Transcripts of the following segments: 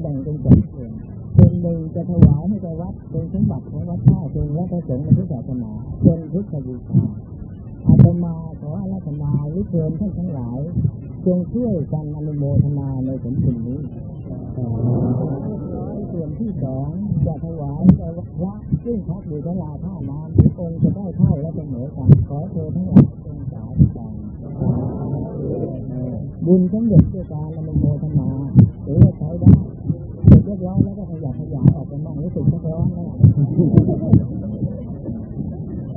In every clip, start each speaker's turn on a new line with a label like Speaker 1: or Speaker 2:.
Speaker 1: แบ่งเป็นสองส่วนส่วนหนึ่งจะถวายให้แก่วัดเป็นสมบัติของวัดท่าทรงและพระสงฆ์ในพุทธศาสนาเป็นพุทธบูชาอาตมาขออาราธนาหรือเชิญท่านทั้งหลายจงช่วยกันอนุโมทนาในผลบุญนี้ส่วนที่สองจะถวายแก่พระซึ่งพักอยู่ทั้งลาท่าน้ำทุกองค์จะได้เท่าและเสมอกันขอเธอทั้งหลายจงสาธุการบุญสำเร็จด้วยการอนุโมทนาหรือว่าใช้ได้ เรียบร้อยแล้วก็ขยับขยายออกไปบ้างรู้สึกสักร้อนแล้ว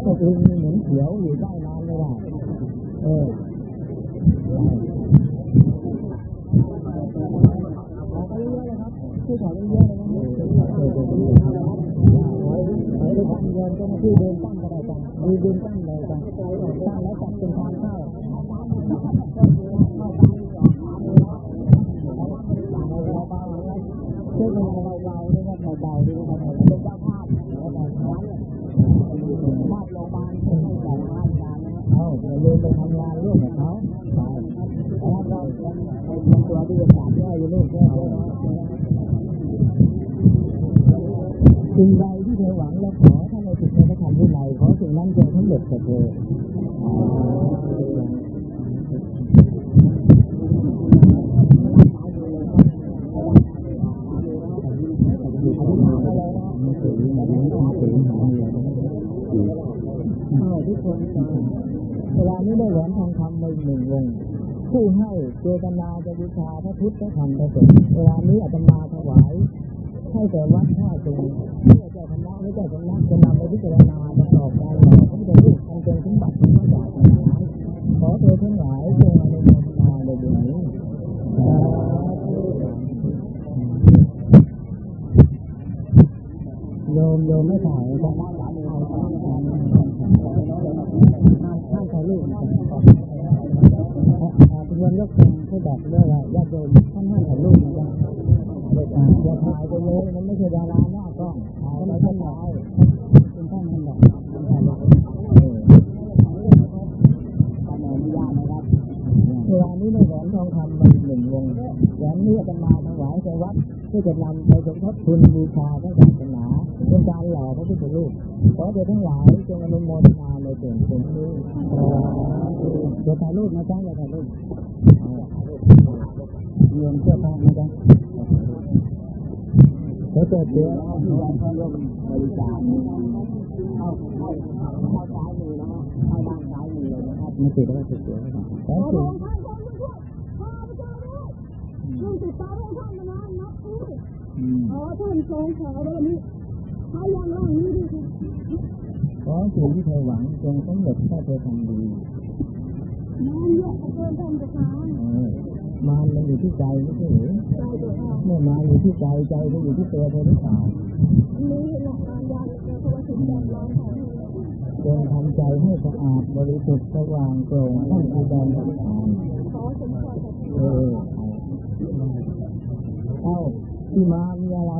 Speaker 1: ก็อึงเหมือนเขียวอยู่ได้นานเลยว่าเออเอาไปเรื่อยๆนะครับช่วยขอเรื่อยๆเลยนะไปไปทำเงินก็มาที่เดินตั้งก็ได้จ้ะมีเดินตั้งเลยจ้ะตั้งแล้วจัดเป็นทางเข้า ช่วยกันเบาๆด้วยนะเบาๆด้วยนะเป็นเจ้าภาพแล้วแต่ร้านภาพโรงพยาบาลให้แต่งานงานนะเอ้าอย่าลืมไปทำงานร่วมกับเขาใช่แล้วเราเป็นตัวที่จะสามแย่อยู่ลูกแย่ด้วยนะสิ่งใดที่เธอหวังและขอถ้าในจิตในพระธรรมวินัยขอสิ่งนั้นจงสำเร็จแก่เธอทุกคนเวลานี้ได้แหวนทองคำมาหนึ่งวงผู้ให้เจตนาจะบูชาพระพุทธธรรมพระสงฆ์เวลานี้อาตมาถวายให้แก่วัดท่าตูเพื่อเจ้าคณะหรือเจ้าสำนักจะนำไปพิจารณาประกอบการหล่อพระพุทธรูปอันเป็นสมบัติของพระศาสนาขอเธอทั้งหลายจงอนุโมทนาในบุญนี้โยมโยมไม่ถ่ายจะนั่งหลังถ่ายท่านถ่ายรูปทุกวันยกเป็นผู้ บอกด้วยว่าญาติโยมท่านให้ถ่ายรูปนะครับอย่าถ่ายไปเลยมันไม่ใช่ดาราหน้ากล้องถ่ายไม่ใช่ถ่ายเป็นท่านนั่นแหละเวลานี้ได้แหวนทองคำมาหนึ่งวงแหวนนี้จะมาถวายแก่วัดเพื่อจะนำไปสมทบทุนบูชาพระศาสนา เป็นการหล่อพระพุทธรูปขอเด็ทั้งหลายจงอนุโมทนาในส่วนผลนี้เดี๋ยวถ่ายรูปนะจ๊ะเดี๋ยวถ่ายรูปเงินเสื้อผ้านะจ๊ะแล้วเกิดเดือนที่วันเขาร่วมบริจาคเข้าเข้าเข้าซ้ายมือนะฮะเข้าด้านซ้ายมือเลยนะครับไม่ติดแล้วติดตัวแล้วครับแล้วติด
Speaker 2: ลูกติดตามให้ท่านมานานนับปีขอท่านทรงขอวันนี้
Speaker 1: ขอสิ่งที่เธอหวังจงสำเร็จถ้าเธอทำดี
Speaker 2: นานเระธาน
Speaker 1: ออมารมันอยู่ที่ใจไม่ใช่หรือ
Speaker 2: เมื่
Speaker 1: อมาอยู่ที่ใจใจก็อยู่ที่ตัวเธอหรือเปล่าจงทำใจให้สะอาดบริสุทธิ์สว่างโปร่งท่านคือแดนสำคัญ
Speaker 2: ขอสม
Speaker 1: เออเอ้าที่มามีอะไร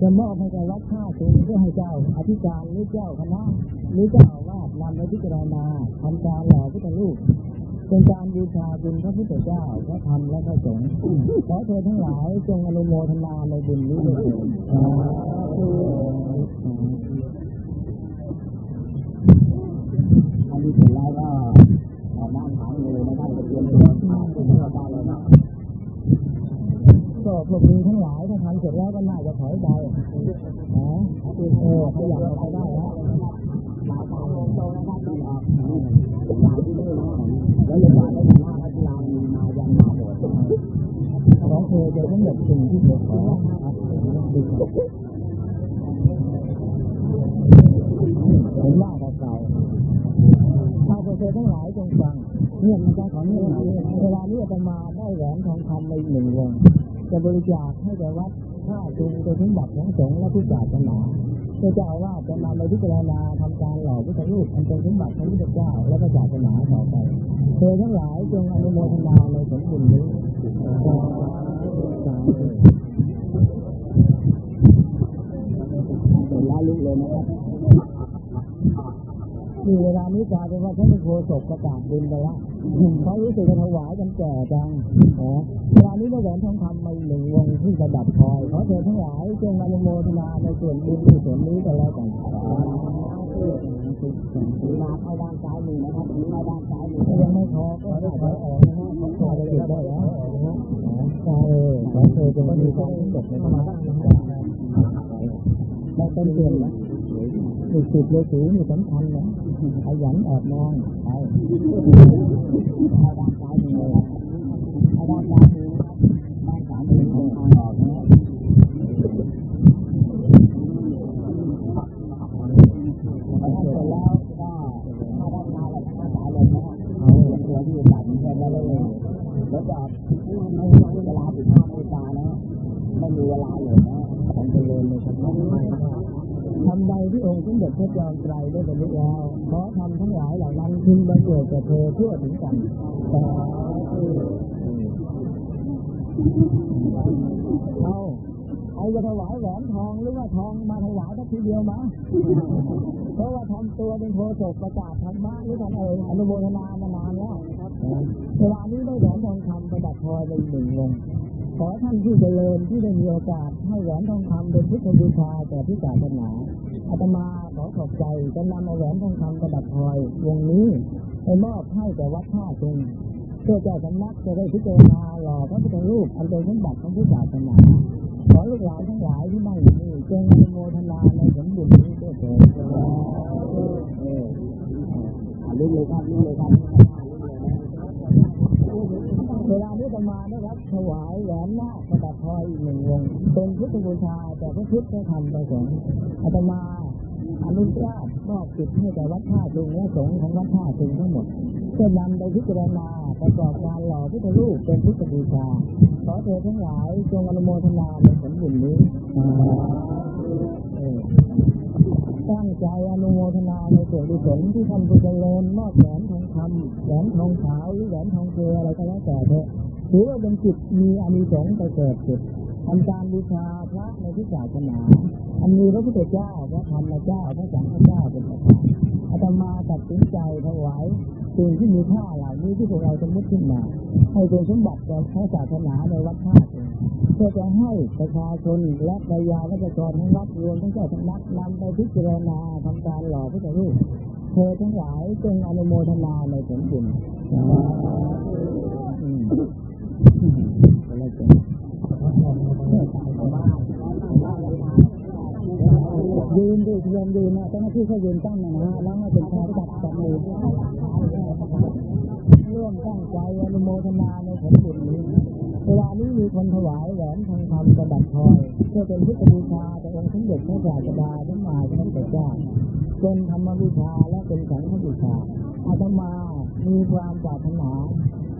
Speaker 1: จะมอบให้กับวัดท่าสูงเพื่อให้เจ้าอธิการหรือเจ้าคณะหรือเจ้าอาวาสนำไปพิจารณาทำการหล่อพุทธรูป เป็นการบูชาคุณพระพุทธเจ้าพระธรรมและพระสงฆ์ขอเธอทั้งหลายจงอนุโมทนาในบุญนี้ด้วยเถิดสาธุอันนี้เสร็จแล้วก็ออกด้านขวามือนะครับจะเตรียมตัวผ่านขึ้นเข้าได้เลยนะก็พวกมึงทั้งหลายถ้าทำเสร็จแล้วก็น่าจะถอยไปนะเออขยับไปได้แล้ว มาตามตรงนะครับที่ออกจากที่นี่นะแล้วเลยว่าได้มาหน้าพัฒนามีมายันมาหมดของเธอจะสำเร็จสิ่งที่เธอขอเห็นว่าเก่าถ้าเธอทั้งหลายจงฟังเงียบนจะขอเงียบนะเวลานี้อาตมาได้แหวนทองคำในหนึ่งวงจะบริจาคให้แก่วัดท่าจุงโดยทั้งบัตรของสงฆ์และผู้ศาสนาเพื่อจะเอาว่าจะนำไปพิจารณาทำการ อพุทธรูปอันเป็นสมบัติของพระเจ้าและพระศาสนาต่อไปเธอทั้งหลายจงอนุโมทนาในผลบุญนี้เปิดร้าลุกเลยนะครับนี่เวลานี้กลายเป็นว่าท่านโฆษกประกาศบุญไปแล้วเขารู้สึกจะถวายกันแก่จังนะเวลานี้ได้แหวนทองคำมาหนึ่งวงที่ประดับคอยขอเธอทั้งหลายจงอนุโมทนาในส่วนบุญส่วนนี้กันแล้วกัน เข้าด้านซ้ายมือนะครับมาด้านซ้ายมือยังไม่พอก็ได้ไปออกนะฮะผมขอได้จุดได้แล้วนะฮะใช่ขอเธอจงมีความสุขในธรรมะนะฮะได้เป็นเตือนนะลูกศิษย์ลูกศิษย์นี่สำคัญนะขยันแอบมองไปด้านซ้ายมือด้านซ้ายมือด้านขวามือของทางออกนะ พอท่านเสร็จแล้วก็ถ้าได้มาแล้วก็สายลงนะครับเอาตัวที่ตัดเสร็จแล้วเลยแล้วก็ไม่มีเวลาสิบห้านาฬิกานะไม่มีเวลาเลยนะผมจะเรียนเลยครับทำใดที่องค์สมเด็จพระจอมไตรได้บรรลุแล้วขอทำทั้งหลายเหล่านั้น พึงบังเกิดแก่เธอทั่วถึงกันแต่เอาเอาจะถวายแหวนทองหรือว่าทองมาถวายสักทีเดียวมาเพราะว่าทำตัวเป็นโฆษกประกาศธรรมะหรือทำเองอนุโมทนามานานแล้วเวลานี้ได้แหวนทองคำประดับพลอยเป็นหนึ่งวง ขอท่านผู้เจริญที่ได้มีโอกาสให้แหวนทองคำเป็นพุทธบูชาแก่พิศาสนาอาตมาขอขอบใจจะนำแหวนทองคำประดับพลอยวงนี้ไปมอบให้แก่วัดท่าจงเพื่อเจ้าสำนักจะได้พิจารณาหล่อพระพุทธรูปอันเป็นสมบัติของพุทธศาสนาขอลูกหลานทั้งหลายที่นั่งอยู่นี่จงอนุโมทนาในผลบุญนี้ด้วยเถิดเออลุกเลยครับลุกเลยครับ เวลานี้จะมาได้รับถวายแหวนหน้าประดับพลอยอีกหนึ่งวง เป็นพุทธบูชาแต่พระพุทธพระธรรมประสงค์อาตมาอนุญาตมอบสิทธิ์ให้แก่วัดท่าจุงและสงฆ์ของวัดท่าจุงทั้งหมดเพื่อนำไปพิจารณาประกอบการหล่อพุทธรูปเป็นพุทธบูชาขอเธอทั้งหลายจงอนุโมทนาในผลบุญนี้ ตั้งใจอนุโมทนาในส่วนกุศลที่ท่านผู้เจริญมอบแหวนทองคำแหวนทองขาวหรือแหวนทองเกลืออะไรก็แล้วแต่เถอะถือว่าเป็นจิตมีอานิสงส์ไปเกิดจิตทำการบูชาพระในที่ศาสนาอันมีพระพุทธเจ้าพระธรรมเจ้าพระสังฆเจ้าเป็นประธานอาตมาตัดสินใจถวายสิ่งที่มีค่าเหล่านี้ที่พวกเราจะมุดขึ้นมาให้เป็นสมบัติแก่พระศาสนาในวัดท่า เพื่อจะให้ประชาชนและปยาและประชาชนทั้งวัดรวมทั้งเจ้าสำนักนำไปพิจารณาทำการหล่อพระรูปเธอทั้งหลายจงอนุโมทนาในผลบุญอืมอะไรกันยืนดูยืนดูนะเจ้าหน้าที่เขายืนตั้งนะนะแล้วให้เป็นชายจับจับมือ วมตั้งใจอนุโมทนาในผลบุญนี้เวลานี้มีคนถวายแหวนทองคำประดับพลอยเพื่อเป็นพุทธบูชาแต่องค์สมเด็จพระศาสดาทั้งมาทั้งพระเจ้าเป็นธรรมบูชาและเป็นสังฆบูชาอาตมามีความปรารถนา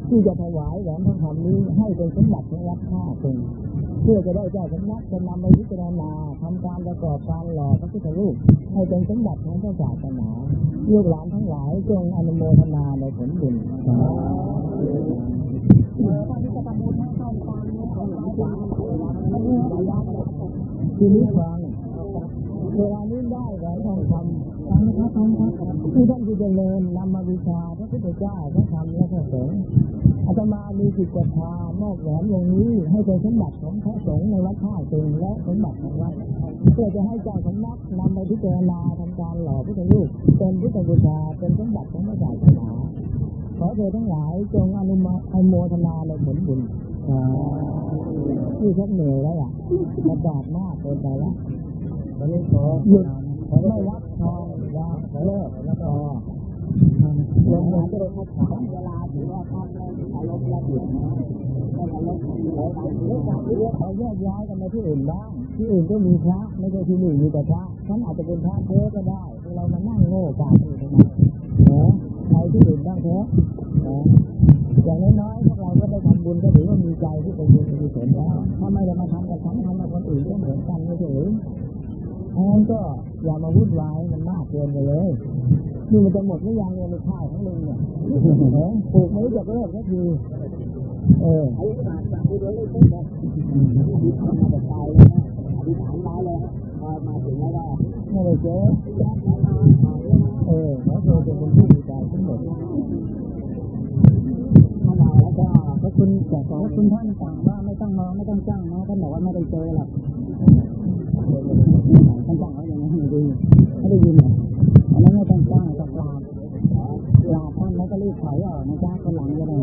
Speaker 1: ที่จะถวายแหวนทองคำนี้ให้เป็นสมบัติของวัดท่าตรง เพื่อจะได้เจ้าสำนักจะนำไปพิจารณาทำการประกอบการหล่อพระพุทธรูปให้เป็นสมบัติของพระศาสนาลูกหลานทั้งหลายจงอนุโมทนาในผลบุญทีนี้ฟังเวลานี้ได้แหวนทองคำฟังนะครับฟังครับที่ท่านที่เจริญนำมาบูชาพระพุทธเจ้าพระธรรมและพระสงฆ์ อาตมามีจิตศรัทธามอบแหวนวงนี้ให้เป็นสมบัติของพระสงฆ์ในวัดท่าตึงและสมบัติของวัดเพื่อจะให้เจ้าสำนักนำไปพิจารณาทำการหล่อพุทธรูปเป็นพุทธบูชาเป็นสมบัติของพระศาสนาขอเธอทั้งหลายจงอนุโมทนาในผลบุญที่ชักเหนื่อยแล้วล่ะระบาดมากเกินไปแล้ววันนี้ขอหยุดขอไม่รับทองยาขอเลิกแล้วก็ เวลาถือว่าท่านไม่เคารพและหยุดนะไม่เคารพเขาแยกย้ายกันไปที่อื่นบ้าง ที่อื่นก็มีพระ ไม่ใช่ที่นี่มีแต่พระท่านอาจจะเป็นพระเทก็ได้ เรามานั่งโง่กันอยู่ทำไมเนาะที่อื่นบ้างเถอะนะอย่างน้อยๆพวกเราก็ได้ทำบุญก็ถือว่ามีใจที่เป็นบุญเป็นกุศลแล้วถ้าไม่ได้มาทำกับฉันทำกับคนอื่นก็เหมือนกันไม่ใช่หรืออันนั้นก็อย่ามาวุ่นวายมันมากเกินไปเลย นี่มันจะหมดหรือยังเนี่ยในข้าวของลุงเนี่ยปลูกไม่รู้จะเลิกสักทีเออ
Speaker 2: ไอ้ศาสตร์จากที่เราเล่นตั้งแต่อธิษฐานมาแต่ตายเลยนะอธิษฐานไว้เลยพอมาถึงแล้วก็
Speaker 1: ไม่ได้เจอ
Speaker 2: แยกแล้วมามาเรื่อย
Speaker 1: เออเขาเคยเป็นคนผู้มีใจทั้งหมด
Speaker 2: เข้ามาแล้วก็
Speaker 1: พระคุณแต่ขอคุณท่านสั่งว่าไม่ต้องมองไม่ต้องจ้างนะท่านบอกว่าไม่ได้เจอหรอกท่านสั่งว่าอย่างนั้นไม่ดีไม่ได้ยินหรอกอันนั้นไม่ต้องจ้างสักลาลาท่านแล้วก็ รีบถอยออกนะจ้าคนหลังจะได้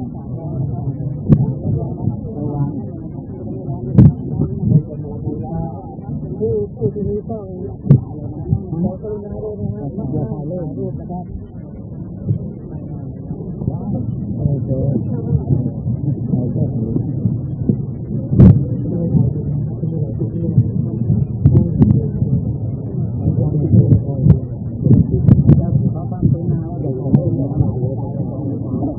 Speaker 1: ระวัง
Speaker 2: ผู้ผู้ที่นี้ต้องขอกรุณาด้วยนะฮะ
Speaker 1: อย่าถ่ายรูปรูปนะครับโอเคโอเคขอความกรุณาว่าอย่าถ่ายรูปอย่าถ่ายรูป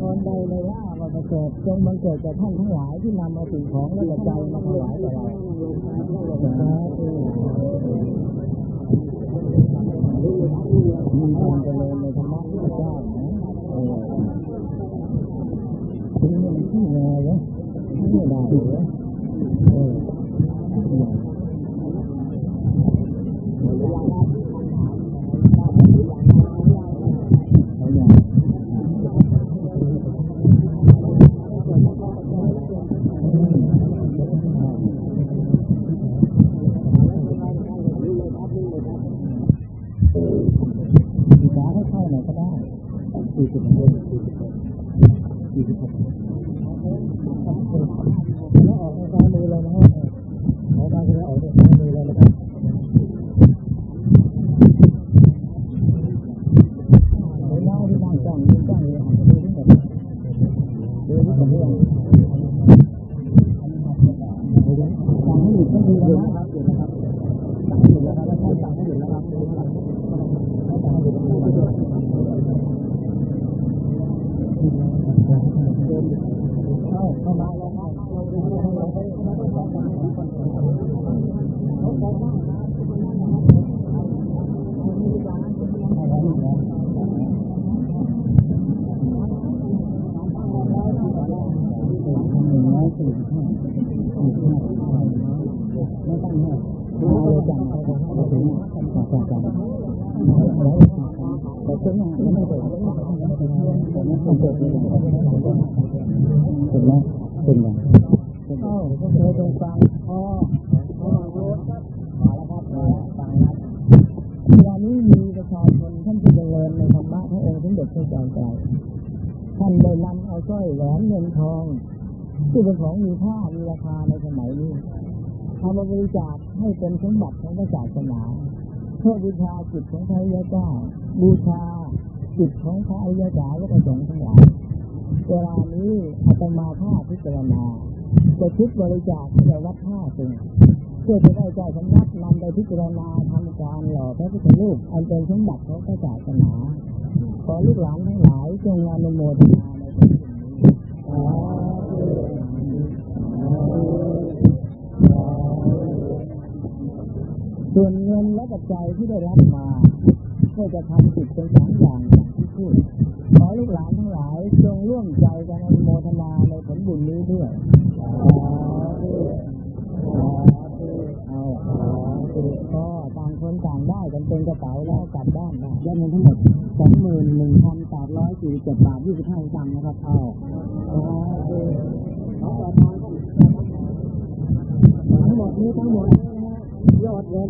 Speaker 1: คนใดเลยว่ามาประ เสริฐจงบังเกิดแก่ท่านทั้งหลายที่นำเอาสิ่งของและปัจจัยมาถวายแก่เรามีความเจริญในธรรมะที่พระเจ้านะเออถึงมันที่แน่วะไม่ได้เหรอเออเอาอย่างศึกษาให้เข้าหน่อยก็ได้สี่สิบเดือนสี่สิบหกแล้วออกในซ้ายมือเลยนะครับขอการจะออกในซ้ายมือเลยนะครับเดี๋ยวน้องที่นั่งจ้องยืนจ้องเลยหันไปดูที่หมดดูที่หมดเรื่องสั่งให้หยุดก็คือแล้วนะครับหยุดนะครับสั่งให้หยุดแล้วครับแล้วท่านสั่งให้หยุดแล้วครับสั่งให้หยุดแล้วเข้าเข้ามาแล้วครับหนึ่งร้อยสี่สิบห้าสี่สิบห้าไม่ต้องให้มาเลยจังไปเลยให้ถึงจังจังจังแต่ซึ่งยังไม่เปิดไม่เปิดไม่เปิดไม่เปิดถึงแล้วถึงแล้วเข้าก็เคยเป็นฟังพอพอรู้มาแล้วครับฟังแล้วเวลานี้มี ประชาชนท่านที่เจริญในธรรมะพระองค์สมเด็จพระจอมไตรท่านได้นำเอาสร้อยแหวนเงินทองที่เป็นของมีค่ามีราคาในสมัยนี้เอามาบริจาคให้เป็นสมบัติของพระศาสนาเพื่อบูชาจิตของพระอริยเจ้าบูชาจิตของพระอริยเจ้าและประสงค์ทั้งหลายเวลานี้อาตมาภาพพิจารณาจะคิดบริจาคให้แก่วัดท่าสึง เพื่อจะได้เจ้าสำนักนำไปพิจารณาทำการหล่อพระพุทธรูปอันเป็นสมบัติของพระศาสนาขอลูกหลานทั้งหลายจงอนุโมทนาในนี้สาธุส่วนเงินและปัจจัยที่ได้รับมาก็จะทำจิตเป็นสองอย่างอย่างที่พูดขอลูกหลานทั้งหลายจงร่วมใจกันอนุโมทนาในผลบุญนี้ด้วยสาธุสาธุเอาสาธุก็ต่างคนต่างได้กัน เป็นกระเป๋าแล้วกลับบ้านได้ได้เงินทั้งหมดสองหมื่นหนึ่งพันแปดร้อยสี่สิบเจ็ดบาทยี่สิบห้าสตางค์นะครับเอาสาธุขอต่อทางทั้งหมดนี้ทั้งหมดนะฮะยอดเงิน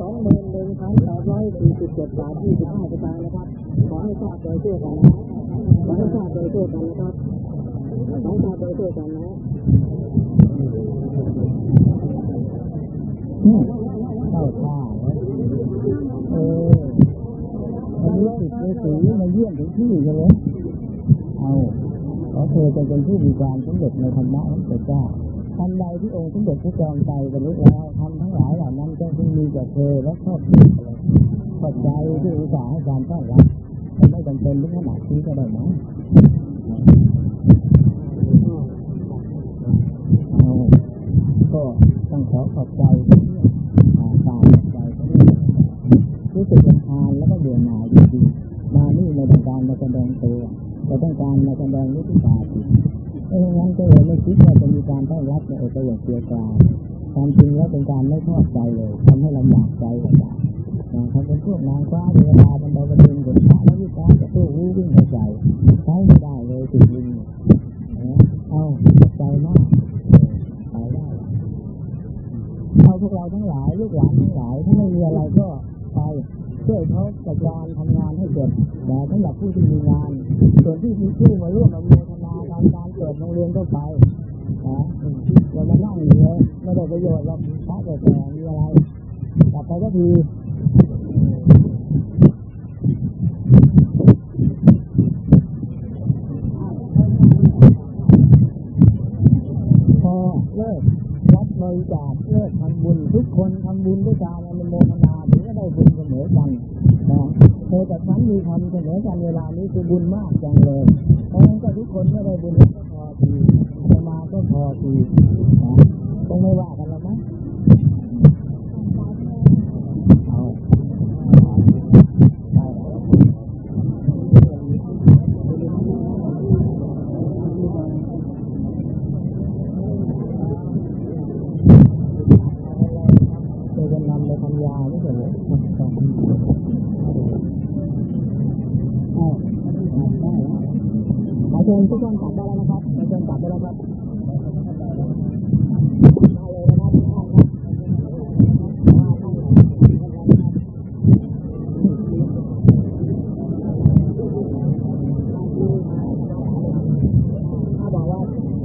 Speaker 1: สองหมื่นหนึ่งพันแปดร้อยสี่สิบเจ็ดบาทยี่สิบห้าสตางค์นะครับ ขอให้ทราบโดยทั่วกันนะขอให้ทราบโดยทั่วกันนะครับขอให้ทราบโดยทั่วกันนะเข้าท่า เออวันนี้ติดมือถือมาเยี่ยมถึงที่เลยเอาขอเธอจะเป็นผู้มีความสำเร็จในธรรมะของพระเจ้าทันใดที่องค์สมเด็จพระจอมไตรบรรลุแล้วทำทั้งหลายเหล่านั้นจงพึงมีแก่เธอและครอบครัวขอบใจที่อุตส่าห์ให้การต้อนรับแต่ไม่จำเป็นถึงขนาดนี้ก็ได้นะเอาก็ต้องขอขอบใจอ่าตามขอบใจเขาด้วยรู้สึกรำคาญแล้วก็เบื่อหน่ายจริงๆมานี่ไมาแสดงตัวแต่ต้องการมาแสดงนิพพานเพราะงั้นก็เลยไม่คิดว่าจะมีการต้อนรับในเอกอย่างเกียวกราวความจริงแล้วเป็นการไม่ชอบใจเลยทำให้ลำบากใจกว่านะครับเป็นพวกนางฟ้าเวลาบรรดาบดินเป็นพระแล้ววิชารจะตู้วูวิ่งกระจใช้ไม่ได้เลยติดลิงเอาใจมากไปได้เอาพวกเราทั้งหลายลูกหลานทั้งหลายถ้าไม่มีอะไรก็ไป ช่วยเขาจัดการทำงานให้เสร็จแต่สำหรับผู้ที่มีงาน ส่วนที่มีผู้มาร่วมอนุโมทนาการการเกิดโรงเรียนก็ไปนะอย่ามานั่งอยู่เลยไม่ได้ประโยชน์หรอกพระแต่แต่มีอะไรกลับไปก็คือพอเลิกวัดบริจาคเลิกทำบุญ ทุกคนทำบุญด้วยการอนุโมทนาถือว่าได้บุญเสมอกันนะเธอแต่ฉันมีทำเสม อกันเวลานี้คือบุญมากจังเลย เพราะฉะนั้นก็ทุกคนก็ได้บุญก็พอทีสมาก็พอทีนะต้องไม่ว่ากันแล้วมั้งเอาได้เคยจะนำไปทำยาไม่ใช่เหรอเอาเอาได้แล้วขอ เชิญทุกท่านกลับได้แล้วนะครับขอเชิญกลับได้แล้วครับมาเลยนะครับทุกท่านครับ ถ้าบอกว่า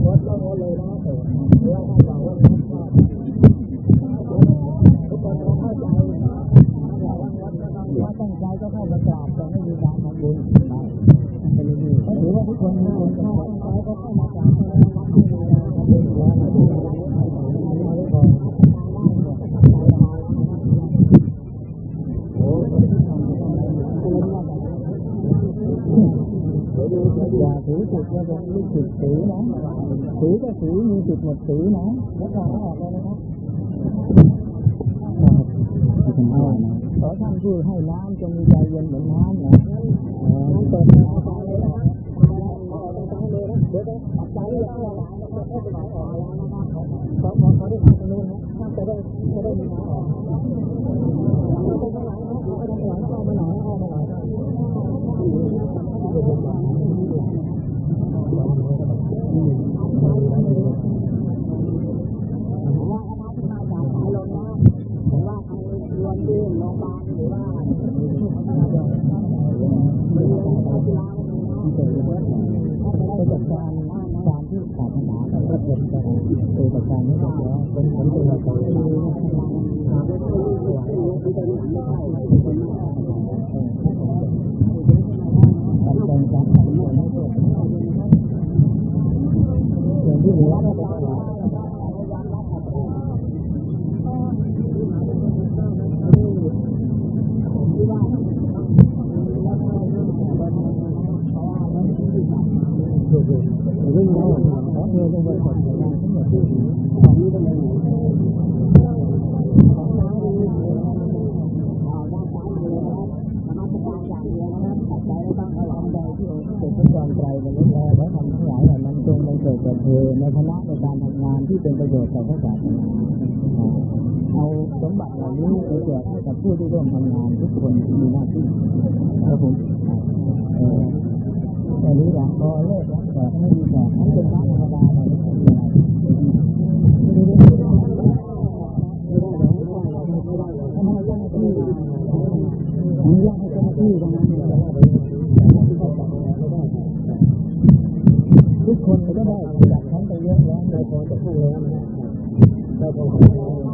Speaker 1: งดก็งดเลยนะเออหรือว่าถ้าบอกว่างดก็ทุกคนก็เข้าใจถ้าบอกว่างดก็ต้องว่าตั้งใจก็เข้ามากราบแต่ไม่มีการทำบุญได้ก็ถือว่าทุกคนมีคนเข้าตั้งใจก็เข้ามากราบแต่ไม่วัดไม่มีการทำบุญแล้วไม่มีอะไรไม่ทำไม่ได้ก่อนได้หมดตั้งใจมาแล้วนะครับโอ้คนที่ทำอะไรอย่าถือสิทธิ์ว่าเป็นลูกศิษย์ถือนะถือก็ถือมีสิทธิ์หมดถือนะแล้วก็ออกเลยนะครับเอานะข อท่านผู้ให้น้ำจงมีใจเย็นเหมือนน้ำนะเออเปิดเอาไปเลยนะครับเอาไปใจเลยนะเดี๋ยวจะตัดใจแล้วก็ล้างแล้วก็ให้ไปไหนออกแล้วนะครับขอขอขอได้ถามตรงนู้นนะถ้าจะได้จะได้มีน้ำออกเอาไปข้างหลังนะเอาไปข้างหลังเอามาหน่อยเอามาหน่อย ผมว่าคณะที่มาจากสายลมนะผมว่าใครรวมที่โรงพยาบาลหรือว่าไปจัดการการที่ศาสนากับระบบการไปจัดการไม่ได้แล้วเป็นผลประโยชน์ของเราการแบ่งการทำส่วนให้ส่วนส่วนที่เหลือก็จะ เรื่องนี้ขอเธอจงไปขอดงานทั้งหมดที่ของนี้ก็เลยของน้าดีเอาด้านซ้ายมือนะครับนมัสการอย่างเดียวนะครับขัดใจไม่ต้องเอาหลังใดที่องค์เสด็จพระจอมไตรบรรลุแล้วและทำทั้งหลายเหล่านั้นจงบังเกิดแก่เธอในคณะในการทำงานที่เป็นประโยชน์ต่อพระศาสนาเอาสมบัติเหล่านี้ไปแจกให้กับผู้ที่ร่วมทำงานทุกคนที่มีหน้าที่ครับผมเออ แต่นี้หลังพอเลิกแล้วแต่ไม่มีแต่ทั้งเป็นพระธรรมดาแต่ไม่มีอะไรไม่ได้ไม่ได้ไม่ได้ไม่ได้ไม่ได้ไม่ได้ทำไมยังไม่ อนุญาตให้เจ้าหน้าที่ตรงนั้นทุกคนก็ได้จากทั้งไปเยอะแล้วเราพอจะพูดแล้วนะเราพอจะพูดแล้ว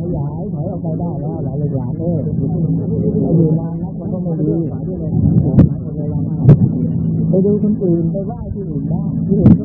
Speaker 1: ขยายถอยออกไปได้แล้วหลายหลานเอออยู่นานนักมันก็ไม่ดีไปดูคนอื่นไปว่าที่อื่นบ้างที่อื่นก็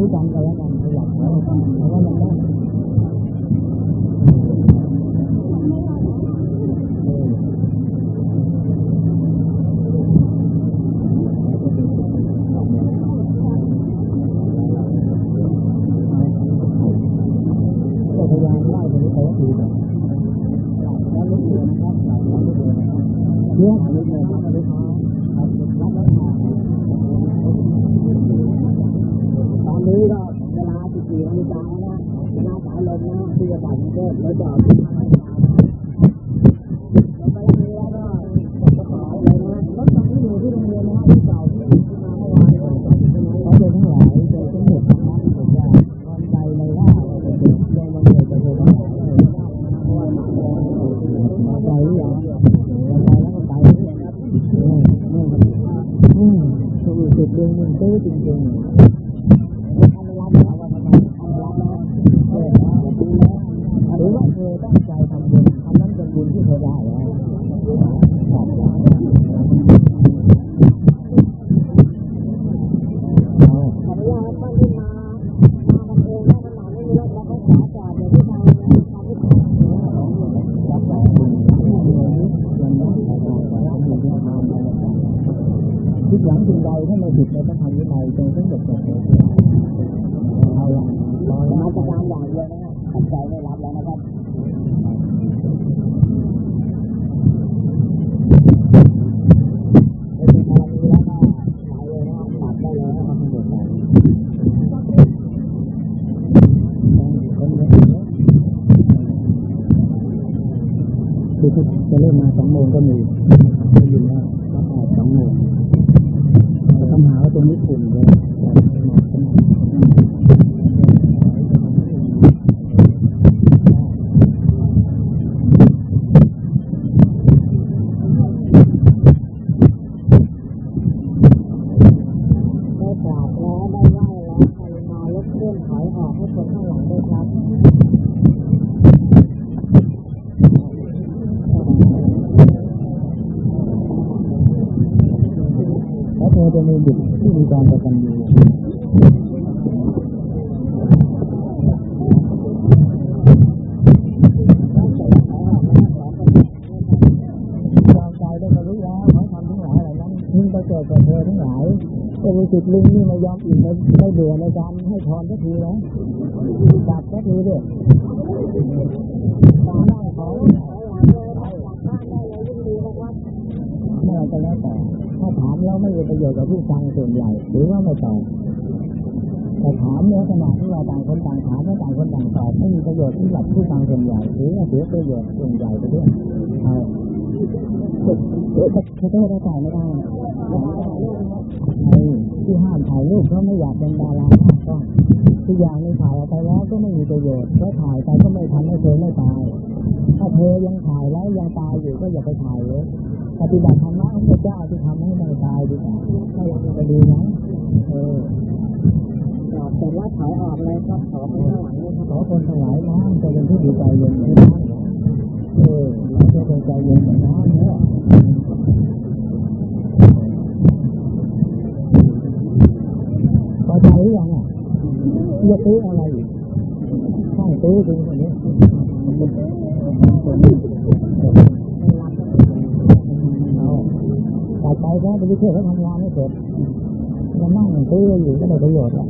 Speaker 1: รู้กันกันแล้วกันอยากแล้วกันแล้มัน รู้สึ
Speaker 2: กดวง
Speaker 1: มันเต้
Speaker 2: จริ
Speaker 1: งๆ ที่จะเริ่มมาสองโมงก็มีได้ยินว่ารับออกสองโมงปัญหาว่าตรงนี้ฝุ่นเลย
Speaker 2: ได้กราบแล้วได้ไหว้แล้วกรุณาลดเครื่องถอยออกให้คนข้างหลังด้วยครับ
Speaker 1: แล้วเธอจะมีบุตรที่มีความประกันอยู่วางใจได้บรรลุแล้วเขาทำทั้งหลายเหล่านั้นมึงไปเกิดกับเธอทั้งหลายก็รู้สึกลุงนี่ไม่ยอมอิ่มไม่ไม่เบื่อในการให้พรสักทีแล้วจับสักทีด้วยตาหน้าขอเมื่อไรก็แล้วแต่ถ้าถามแล้วไม่มีประโยชน์กับผู้ฟังส่วนใหญ่ หรือว่าไม่ตอบแต่ถามเนื้อขนาดที่เราต่างคนต่างถามและต่างคนต่างตอบไม่มีประโยชน์สำหรับผู้ฟังส่วนใหญ่หรือว่าเสียประโยชน์ส่วนใหญ่ไปด้วย เอาเออเขาจะได้ถ่ายไม่ได้ไอ้ที่ห้ามถ่ายรูปเพราะไม่อยากเป็นดาราหน้ากล้องทุกอย่างในถ่ายออกไปแล้วก็ไม่มีประโยชน์เพราะถ่ายไปก็ไม่ทำให้เธอไม่ตาย ถ้าเธอยังถ่ายแล้วยังตายอยู่ก็อย่าไปถ่ายเลยปฏิบัติธรรมะของพระเจ้าที่ทำให้ไม่ตายดีกว่าถ้าอยากจะดีนะเออก
Speaker 2: ราบเสร็จแล้วถอยออกเลยครับขอคนข้างหลังด้วยครับ
Speaker 1: ขอคนทั้งหลายนะจะเป็นผู้ดีใจเย็นที่นั่นเออเรา จะเป็นใจเย็นกันนะเนี่ยพอใจหรือยังอะจะตื้ออะไรใช่ตื้อจริงคนนี้เอาต่ไปก็ไปช่วเขาทำงานให้เสร็จมานั่งตื้ออยู่ก็ไม่ประโยชน์อะ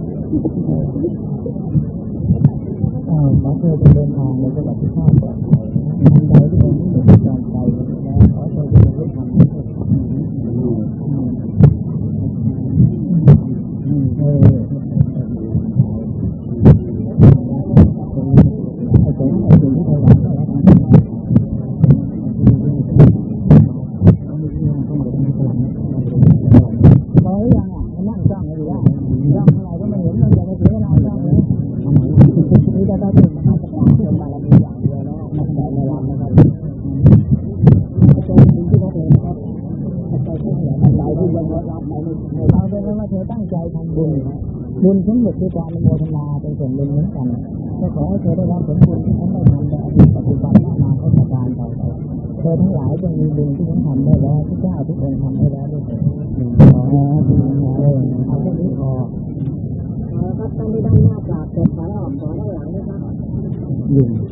Speaker 1: อ่าขอเธอจะเดินทางในจังหวัดที่ข้าปลอดภัยทันใดที่เป็นที่หนึ่งจารใจแล้วขอเธอจะได้ทำให้เออไอ้สิ่งไอ้สิ่งที่เธอหวังก็แล้วกันพอหรือยังอะนั่งจ้องอยู่ได้จ้องเท่าไหร่ก็ไม่เห็นมันจะไม่เสียเวลาจ้องเลย นี่ก็ได้เป็นมาตรการเป็นบารมีอย่างเดียวแล้วมาแต่ในวันนะครับจะเป็นสิ่งที่เราเห็นนะครับใจที่เหนือใจที่ยังรับในเราเป็นว่าเธอตั้งใจทำบุญ บุญทั้งหมดคือการอนุโมทนาเป็นส่วนบุญเหมือนกันก็ขอให้เธอได้รับผลบุญที่ฉันได้ทำในอดีตปัจจุบันและอนาคตการต่อไปเธอทั้งหลายจงมีบุญที่ฉันทำได้แล้วที่เจ้าทุกองค์ทำได้แล้วด้วยขอให้บุญเอาแค่นี้พอ
Speaker 2: เอาละครับทานที่ด้านหน้ากราบเสร็จถอออกขอด้านหลังด้วยครับ